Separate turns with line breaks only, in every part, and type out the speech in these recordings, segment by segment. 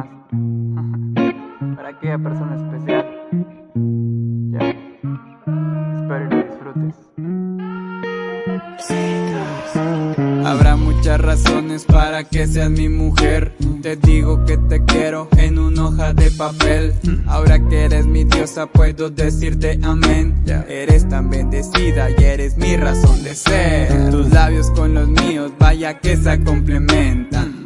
más. Para aquella persona especial. Ya. Espero que disfrutes.
Habrá muchas razones para que seas mi mujer. Te digo que te quiero en una hoja de papel. Ahora que eres mi diosa, puedo decirte amén. Eres tan bendecida y eres mi razón de ser. Tus labios con los míos, vaya que se complementan.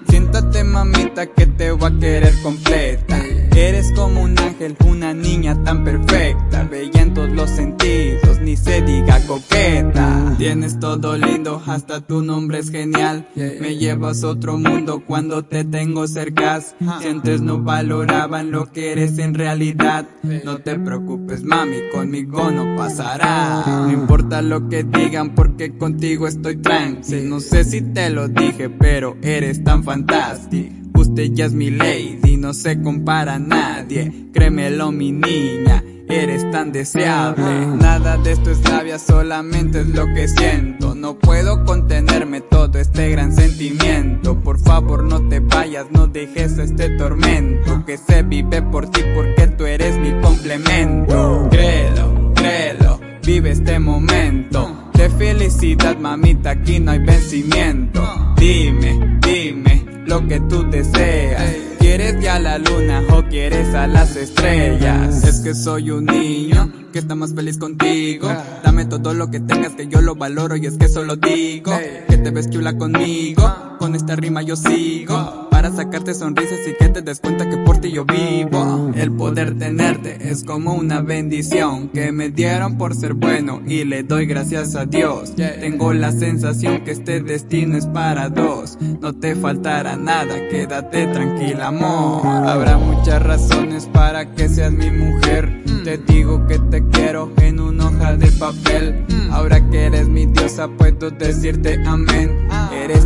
Siéntate mamita que te voy a querer completa. Eres como un ángel, una niña tan perfecta, bella en todos los sentidos, ni se diga coqueta. Tienes todo lindo, hasta tu nombre es genial. Me llevas a otro mundo cuando te tengo cerca. Si antes no valoraban lo que eres en realidad, no te preocupes mami, conmigo no pasará. No importa lo que digan porque contigo estoy tranqui. No sé si te lo dije, pero eres tan fantástico. Usted ya es mi lady, no se compara a nadie. Créemelo, mi niña, eres tan deseable. Nada de esto es labia, solamente es lo que siento. No puedo contenerme todo este gran sentimiento. Por favor, no te vayas, no dejes este tormento. Que se vive por ti porque tú eres mi complemento. Créelo, créelo, vive este momento. De felicidad, mamita, aquí no hay vencimiento. Dime, dime lo que tú deseas. ¿Quieres ya la luna o quieres a las estrellas? Es que soy un niño que está más feliz contigo. Dame todo lo que tengas que yo lo valoro y es que solo digo que te ves chula conmigo. Con esta rima yo sigo para sacarte sonrisas y que te des cuenta que por ti yo vivo. El poder tenerte es como una bendición que me dieron por ser bueno y le doy gracias a Dios. Tengo la sensación que este destino es para dos. No te faltará nada, quédate tranquila, amor. Habrá muchas razones para que seas mi mujer. Te digo que te quiero en una hoja de papel. Ahora que eres mi diosa, puedo decirte amén.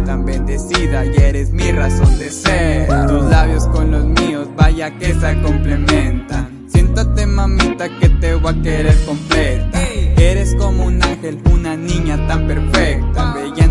Tan bendecida y eres mi razón de ser. Tus labios con los míos, vaya que se complementan. Siéntate mamita que te voy a querer completa. Eres como un ángel, una niña tan perfecta, bella